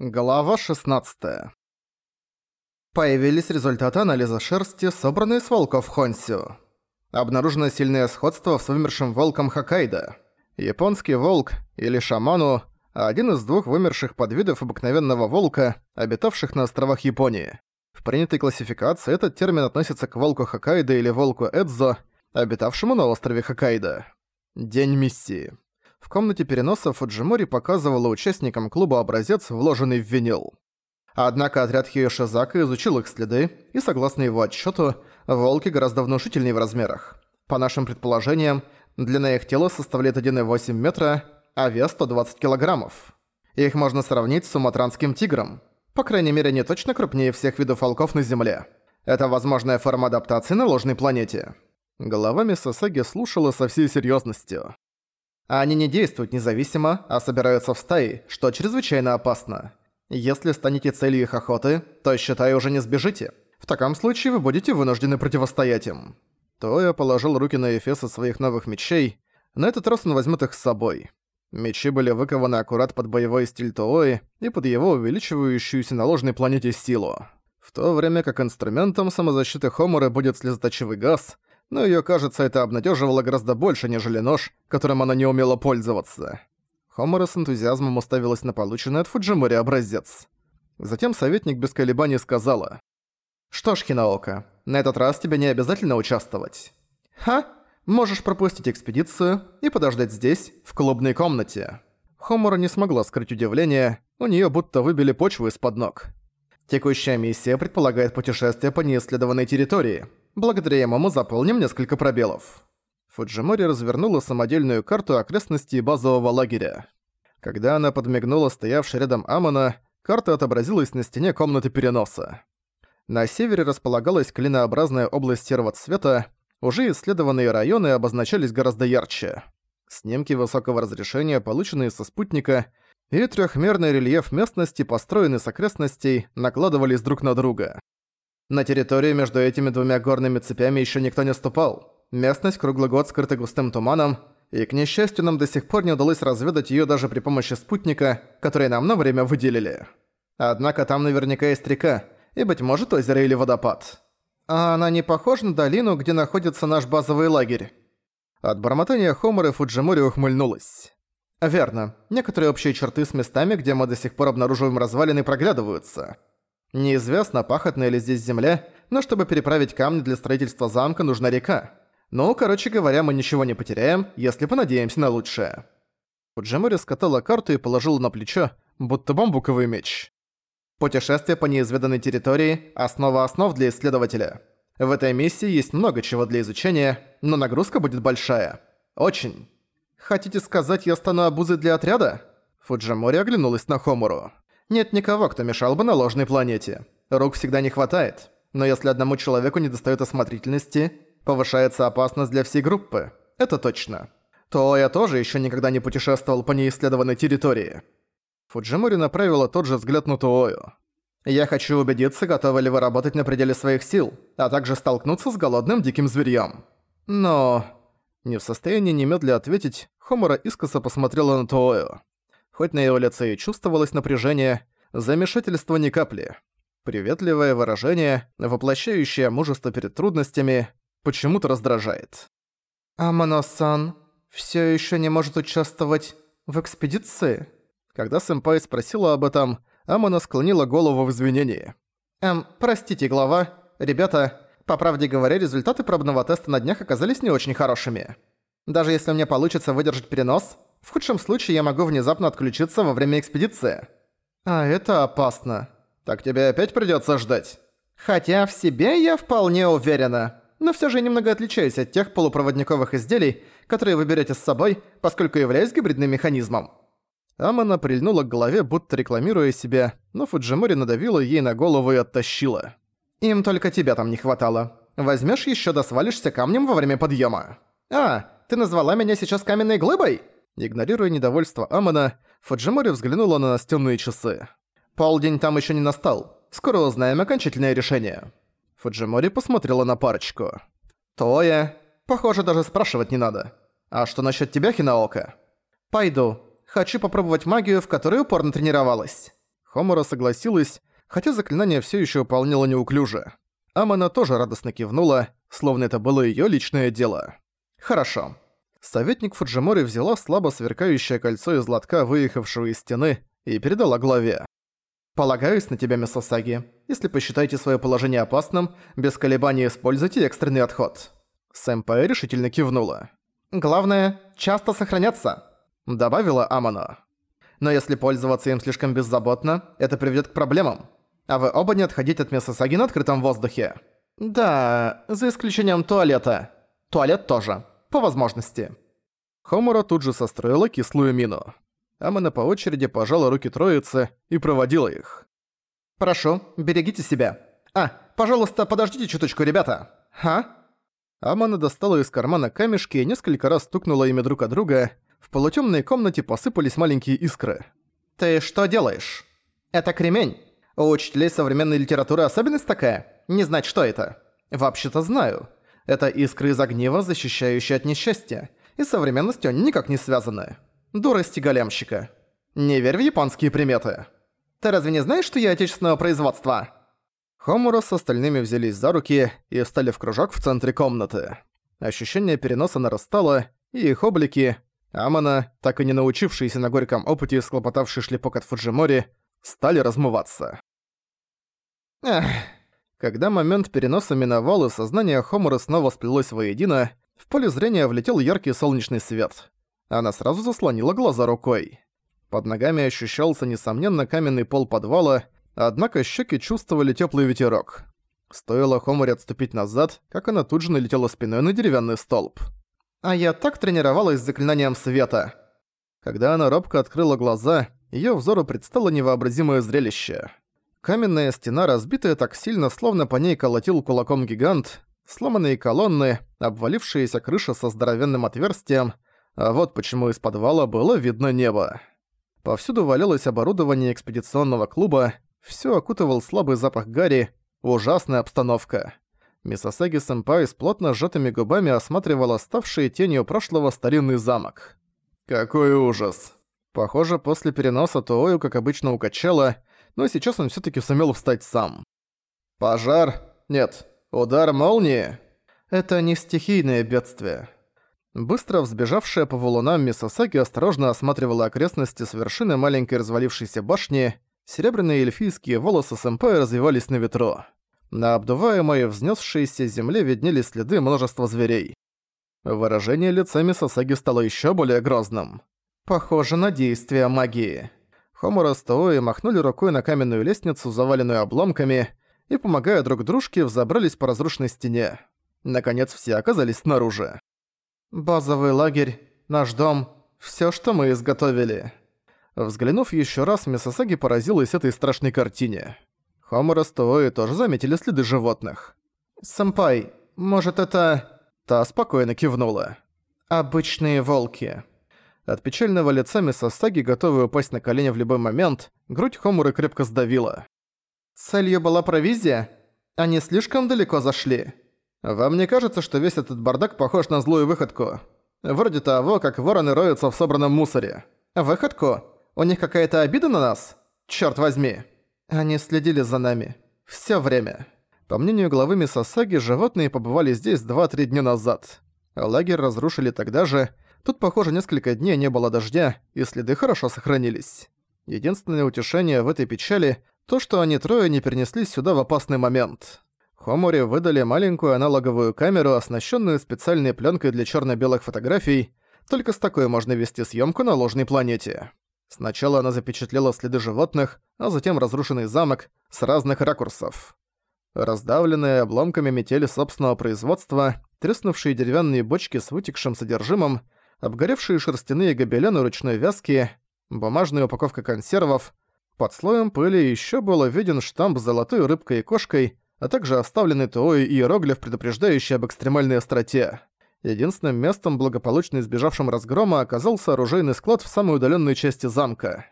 Глава 16 Появились результаты анализа шерсти, собранные с волков Хонсю. Обнаружено сильное сходство с вымершим волком Хоккайдо. Японский волк, или шаману, один из двух вымерших подвидов обыкновенного волка, обитавших на островах Японии. В принятой классификации этот термин относится к волку Хоккайдо или волку Эдзо, обитавшему на острове Хоккайдо. День миссии. В комнате переноса Фуджимори показывала участникам клуба образец, вложенный в винил. Однако отряд Хиошизака изучил их следы, и согласно его отчету, волки гораздо внушительнее в размерах. По нашим предположениям, длина их тела составляет 1,8 метра, а вес 120 килограммов. Их можно сравнить с суматранским тигром. По крайней мере, они точно крупнее всех видов волков на Земле. Это возможная форма адаптации на ложной планете. Голова Мисосаги слушала со всей серьезностью. Они не действуют независимо, а собираются в стаи, что чрезвычайно опасно. Если станете целью их охоты, то, считай, уже не сбежите. В таком случае вы будете вынуждены противостоять им. Тоя положил руки на эфесы своих новых мечей. На этот раз он возьмет их с собой. Мечи были выкованы аккурат под боевой стиль Тоои и под его увеличивающуюся на ложной планете силу. В то время как инструментом самозащиты Хоморы будет слезоточивый газ, но её, кажется, это обнадеживало гораздо больше, нежели нож, которым она не умела пользоваться. Хомора с энтузиазмом уставилась на полученный от Фуджимори образец. Затем советник без колебаний сказала. «Что ж, Хинаока, на этот раз тебе не обязательно участвовать. Ха, можешь пропустить экспедицию и подождать здесь, в клубной комнате». Хомора не смогла скрыть удивление, у неё будто выбили почву из-под ног. Текущая миссия предполагает путешествие по неисследованной территории – Благодаря ему мы заполним несколько пробелов. Фуджимори развернула самодельную карту окрестностей базового лагеря. Когда она подмигнула стоявшей рядом Амона, карта отобразилась на стене комнаты переноса. На севере располагалась клинообразная область серого цвета, уже исследованные районы обозначались гораздо ярче. Снимки высокого разрешения, полученные со спутника, и трехмерный рельеф местности, построенный с окрестностей, накладывались друг на друга. На территории между этими двумя горными цепями еще никто не ступал. Местность круглый год скрыта густым туманом, и, к несчастью, нам до сих пор не удалось разведать ее даже при помощи спутника, который нам на время выделили. Однако там наверняка есть река, и, быть может, озеро или водопад. А она не похожа на долину, где находится наш базовый лагерь? От бормотания Хомора Фуджимори ухмыльнулась. Верно, некоторые общие черты с местами, где мы до сих пор обнаруживаем развалины, проглядываются. Неизвестно, пахотная ли здесь земля, но чтобы переправить камни для строительства замка, нужна река. Ну, короче говоря, мы ничего не потеряем, если понадеемся на лучшее. Фуджимори скатала карту и положила на плечо, будто бамбуковый меч. Путешествие по неизведанной территории – основа основ для исследователя. В этой миссии есть много чего для изучения, но нагрузка будет большая. Очень. Хотите сказать, я стану обузой для отряда? Фуджимори оглянулась на Хомуру. Нет никого, кто мешал бы на ложной планете. Рук всегда не хватает. Но если одному человеку недостаёт осмотрительности, повышается опасность для всей группы. Это точно. То я тоже ещё никогда не путешествовал по неисследованной территории. Фуджимори направила тот же взгляд на Туою. «Я хочу убедиться, готовы ли вы работать на пределе своих сил, а также столкнуться с голодным диким зверьём». Но... Не в состоянии немедля ответить, Хомора искоса посмотрела на Туою. Хоть на его лице и чувствовалось напряжение, замешательство ни капли. Приветливое выражение, воплощающее мужество перед трудностями, почему-то раздражает. «Амано-сан всё ещё не может участвовать в экспедиции?» Когда сэмпай спросила об этом, Амана склонила голову в извинении. «Эм, простите, глава. Ребята, по правде говоря, результаты пробного теста на днях оказались не очень хорошими. Даже если мне получится выдержать перенос, в худшем случае я могу внезапно отключиться во время экспедиции. А это опасно. Так тебе опять придётся ждать. Хотя в себе я вполне уверена. Но всё же немного отличаюсь от тех полупроводниковых изделий, которые вы берёте с собой, поскольку являюсь гибридным механизмом. Амана прильнула к голове, будто рекламируя себя, но Фуджимори надавила ей на голову и оттащила. «Им только тебя там не хватало. Возьмёшь ещё да свалишься камнем во время подъёма. А, ты назвала меня сейчас каменной глыбой?» Игнорируя недовольство Амона, Фуджимори взглянула на настенные часы. «Полдень там еще не настал. Скоро узнаем окончательное решение». Фуджимори посмотрела на парочку. «Тоя. Похоже, даже спрашивать не надо. А что насчет тебя, Хинаока?» «Пойду. Хочу попробовать магию, в которой упорно тренировалась». Хомора согласилась, хотя заклинание все еще выполняло неуклюже. Амана тоже радостно кивнула, словно это было ее личное дело. «Хорошо». Советник Фуджимори взяла слабо сверкающее кольцо из лотка, выехавшего из стены, и передала главе. «Полагаюсь на тебя, Мисосаги. Если посчитаете свое положение опасным, без колебаний используйте экстренный отход». Сэмпай решительно кивнула. «Главное, часто сохраняться», — добавила Амано. «Но если пользоваться им слишком беззаботно, это приведет к проблемам. А вы оба не отходите от Мисосаги на открытом воздухе». «Да, за исключением туалета. Туалет тоже, по возможности». Хомура тут же состроила кислую мину. Амана по очереди пожала руки троицы и проводила их. «Прошу, берегите себя. А, пожалуйста, подождите чуточку, ребята. А?» Амана достала из кармана камешки и несколько раз стукнула ими друг от друга. В полутемной комнате посыпались маленькие искры. «Ты что делаешь?» «Это кремень. У учителей современной литературы особенность такая? Не знать, что это?» «Вообще-то знаю. Это искры из огнива, защищающие от несчастья. И современностью они никак не связаны. Дурости големщика. Не верь в японские приметы. Ты разве не знаешь, что я отечественного производства?» Хомура с остальными взялись за руки и встали в кружок в центре комнаты. Ощущение переноса нарастало, и их облики, Амана, так и не научившиеся на горьком опыте схлопотавший шлепок от Фуджимори, стали размываться. Эх. Когда момент переноса миновал и сознание Хомура снова сплелось воедино, в поле зрения влетел яркий солнечный свет. Она сразу заслонила глаза рукой. Под ногами ощущался, несомненно, каменный пол подвала, однако щеки чувствовали теплый ветерок. Стоило Хоморе отступить назад, как она тут же налетела спиной на деревянный столб. А я так тренировалась с заклинанием света. Когда она робко открыла глаза, её взору предстало невообразимое зрелище. Каменная стена, разбитая так сильно, словно по ней колотил кулаком гигант, сломанные колонны, обвалившаяся крыша со здоровенным отверстием, а вот почему из подвала было видно небо. Повсюду валялось оборудование экспедиционного клуба, всё окутывал слабый запах гари, ужасная обстановка. Мисосаги-сэмпай с плотно сжатыми губами осматривала ставший тенью прошлого старинный замок. Какой ужас. Похоже, после переноса Туою, как обычно, укачало, но сейчас он всё-таки сумел встать сам. Пожар? Нет. Удар молнии? Это не стихийное бедствие. Быстро взбежавшая по валунам Мисосаги осторожно осматривала окрестности с вершины маленькой развалившейся башни, серебряные эльфийские волосы сэмпая развивались на ветру. На обдуваемой взнесшейся земле виднелись следы множества зверей. Выражение лица Мисосаги стало ещё более грозным. «Похоже на действие магии». Хомура с Тоой махнули рукой на каменную лестницу, заваленную обломками, и, помогая друг дружке, взобрались по разрушенной стене. Наконец все оказались снаружи. Базовый лагерь, наш дом, всё, что мы изготовили. Взглянув ещё раз, Мисосаги поразилась этой страшной картине. Хомора с Туои тоже заметили следы животных. «Сэмпай, может это...» Та спокойно кивнула. «Обычные волки». От печального лица Мисосаги, готовой упасть на колени в любой момент, грудь Хомуры крепко сдавила. «Целью была провизия? Они слишком далеко зашли?» Вам не кажется, что весь этот бардак похож на злую выходку? Вроде того, как вороны роются в собранном мусоре. Выходку? У них какая-то обида на нас? Чёрт возьми. Они следили за нами. Всё время. По мнению главы Мисосаги, животные побывали здесь 2-3 дня назад. Лагерь разрушили тогда же. Тут, похоже, несколько дней не было дождя, и следы хорошо сохранились. Единственное утешение в этой печали – то, что они трое не перенеслись сюда в опасный момент. Хомори выдали маленькую аналоговую камеру, оснащенную специальной пленкой для черно-белых фотографий. Только с такой можно вести съемку на ложной планете. Сначала она запечатлела следы животных, а затем разрушенный замок с разных ракурсов. Раздавленные обломками метели собственного производства, треснувшие деревянные бочки с вытекшим содержимым, обгоревшие шерстяные гобелены ручной вязки, бумажная упаковка консервов. Под слоем пыли еще было виден штамп с золотой рыбкой и кошкой, а также оставленный Туой иероглиф, предупреждающий об экстремальной остроте. Единственным местом, благополучно избежавшим разгрома, оказался оружейный склад в самой удаленной части замка.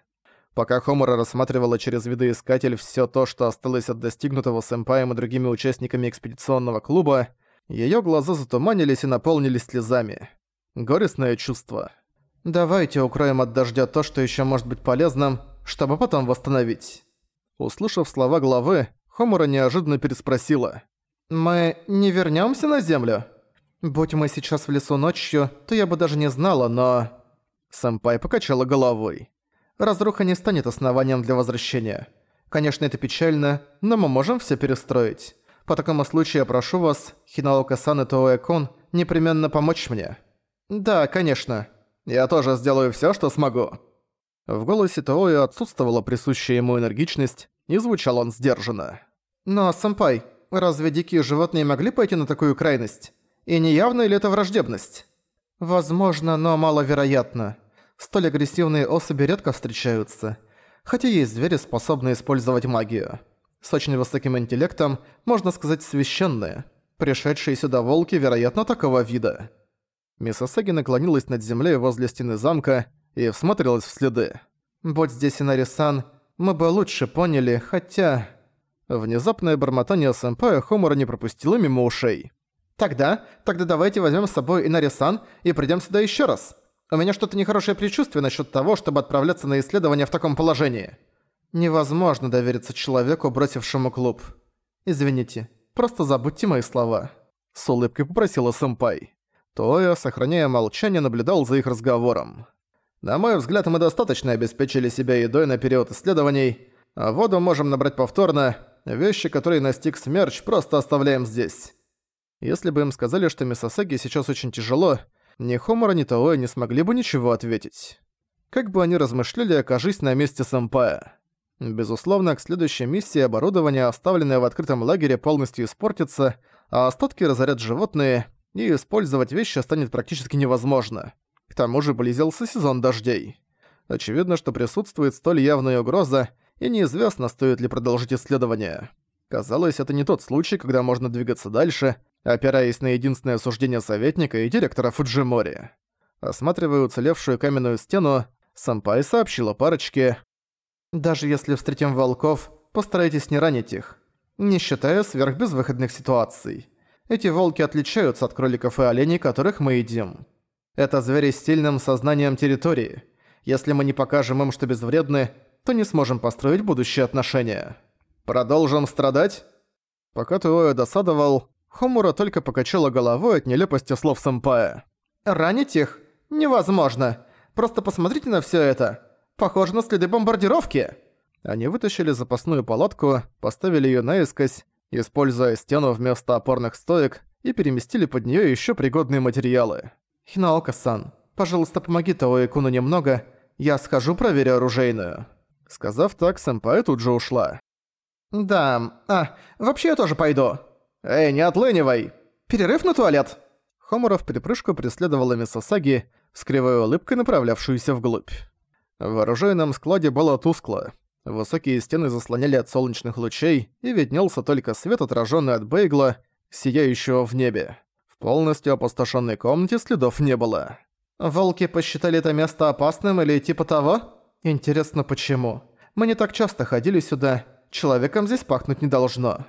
Пока Хомора рассматривала через видоискатель все то, что осталось от достигнутого сэмпаем и другими участниками экспедиционного клуба, ее глаза затуманились и наполнились слезами. Горестное чувство. «Давайте укроем от дождя то, что еще может быть полезным, чтобы потом восстановить». Услышав слова главы, Хомура неожиданно переспросила. «Мы не вернёмся на Землю? Будь мы сейчас в лесу ночью, то я бы даже не знала, но...» Сэмпай покачала головой. «Разруха не станет основанием для возвращения. Конечно, это печально, но мы можем всё перестроить. По такому случаю я прошу вас, Хинаока-сан и Тоэ-кун, непременно помочь мне». «Да, конечно. Я тоже сделаю всё, что смогу». В голосе Тоэ отсутствовала присущая ему энергичность, и звучал он сдержанно. «Но, сэмпай, разве дикие животные могли пойти на такую крайность? И не явно ли это враждебность?» «Возможно, но маловероятно. Столь агрессивные особи редко встречаются. Хотя есть звери, способные использовать магию. С очень высоким интеллектом, можно сказать, священные. Пришедшие сюда волки, вероятно, такого вида». Мисосаги наклонилась над землей возле стены замка и всмотрелась в следы. «Будь здесь и Нарисан, мы бы лучше поняли, хотя...» Внезапное бормотание сэмпая Хомора не пропустило мимо ушей. «Тогда, тогда давайте возьмем с собой Инари-сан и придем сюда еще раз. У меня что-то нехорошее предчувствие насчет того, чтобы отправляться на исследование в таком положении. Невозможно довериться человеку, бросившему клуб. Извините, просто забудьте мои слова». С улыбкой попросила сэмпай. Тоя, сохраняя молчание, наблюдал за их разговором. «На мой взгляд, мы достаточно обеспечили себя едой на период исследований, а воду можем набрать повторно, Вещи, которые настиг смерч, просто оставляем здесь. Если бы им сказали, что Мисосаги сейчас очень тяжело, ни Хомора, ни Таоя не смогли бы ничего ответить. Как бы они размышляли, окажись на месте сэмпая. Безусловно, к следующей миссии оборудование, оставленное в открытом лагере, полностью испортится, а остатки разорят животные, и использовать вещи станет практически невозможно. К тому же близился сезон дождей. Очевидно, что присутствует столь явная угроза, и неизвестно, стоит ли продолжить исследование. Казалось, это не тот случай, когда можно двигаться дальше, опираясь на единственное суждение советника и директора Фуджимори. Осматривая уцелевшую каменную стену, Сампай сообщила парочке «Даже если встретим волков, постарайтесь не ранить их, не считая сверхбезвыходных ситуаций. Эти волки отличаются от кроликов и оленей, которых мы едим. Это звери с сильным сознанием территории. Если мы не покажем им, что безвредны, то не сможем построить будущие отношения. Продолжим страдать? Пока Туоя досадовал, Хомура только покачала головой от нелепости слов сэмпая. «Ранить их? Невозможно! Просто посмотрите на всё это! Похоже на следы бомбардировки!» Они вытащили запасную палатку, поставили её наискось, используя стену вместо опорных стоек, и переместили под неё ещё пригодные материалы. «Хинаока-сан, пожалуйста, помоги Таоэ-куну немного, я схожу проверю оружейную». Сказав так, сэмпай тут же ушла. «Да, а, вообще я тоже пойду». «Эй, не отлынивай!» «Перерыв на туалет?» Хомура в припрыжку преследовала Мисосаги, с кривой улыбкой направлявшуюся вглубь. В оружейном складе было тускло. Высокие стены заслоняли от солнечных лучей, и виднелся только свет, отраженный от бейгла, сияющего в небе. В полностью опустошенной комнате следов не было. «Волки посчитали это место опасным или типа того?» Интересно, почему? Мы не так часто ходили сюда, человеком здесь пахнуть не должно.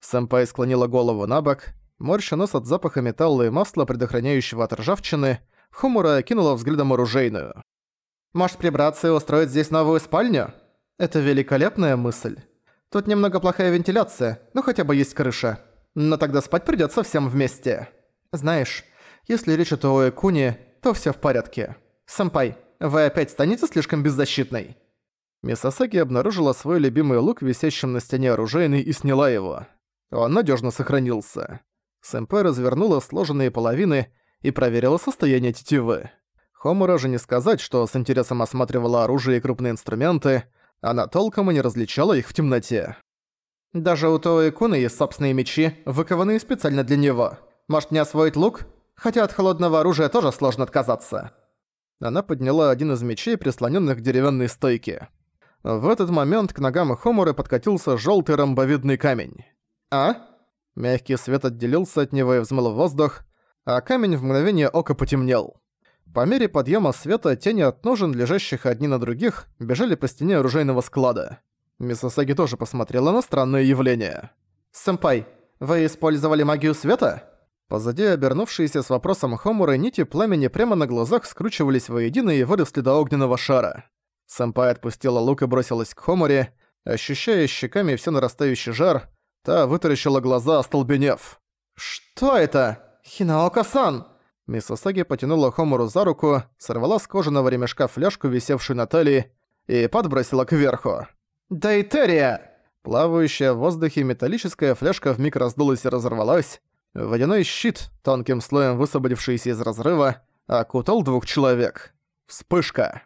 Сэмпай склонила голову на бок, морща нос от запаха металла и масла, предохраняющего от ржавчины, Хумура окинула взглядом оружейную. «Может прибраться и устроить здесь новую спальню? Это великолепная мысль. Тут немного плохая вентиляция, но хотя бы есть крыша. Но тогда спать придётся всем вместе. Знаешь, если речь о Туоэ Куни, то всё в порядке. Сэмпай, вы опять станете слишком беззащитной?» Мисасаки обнаружила свой любимый лук, висящим на стене оружейный, и сняла его. Он надежно сохранился. Сэмпэ развернула сложенные половины и проверила состояние тетивы. Хомура же не сказать, что с интересом осматривала оружие и крупные инструменты, она толком и не различала их в темноте. «Даже у Тои Куны есть собственные мечи, выкованные специально для него. Может, не освоить лук? Хотя от холодного оружия тоже сложно отказаться». Она подняла один из мечей, прислоненных к деревянной стойке. В этот момент к ногам Хомуры подкатился желтый ромбовидный камень. «А?» Мягкий свет отделился от него и взмыл воздух, а камень в мгновение ока потемнел. По мере подъема света тени от ножен, лежащих одни на других, бежали по стене оружейного склада. Мисосаги тоже посмотрела на странное явление. «Сэмпай, вы использовали магию света?» Позади обернувшиеся с вопросом Хомуры нити пламени прямо на глазах скручивались воедино и выросли до огненного шара. Сэмпай отпустила лук и бросилась к Хомуре. Ощущая щеками все нарастающий жар, та вытаращила глаза, остолбенев. «Что это? Хинаока-сан!» Мисосаги потянула Хомуру за руку, сорвала с кожаного ремешка фляжку, висевшую на талии, и подбросила кверху. «Дейтерия!» Плавающая в воздухе металлическая фляжка вмиг раздулась и разорвалась. Водяной щит, тонким слоем высвободившийся из разрыва, окутал двух человек. Вспышка.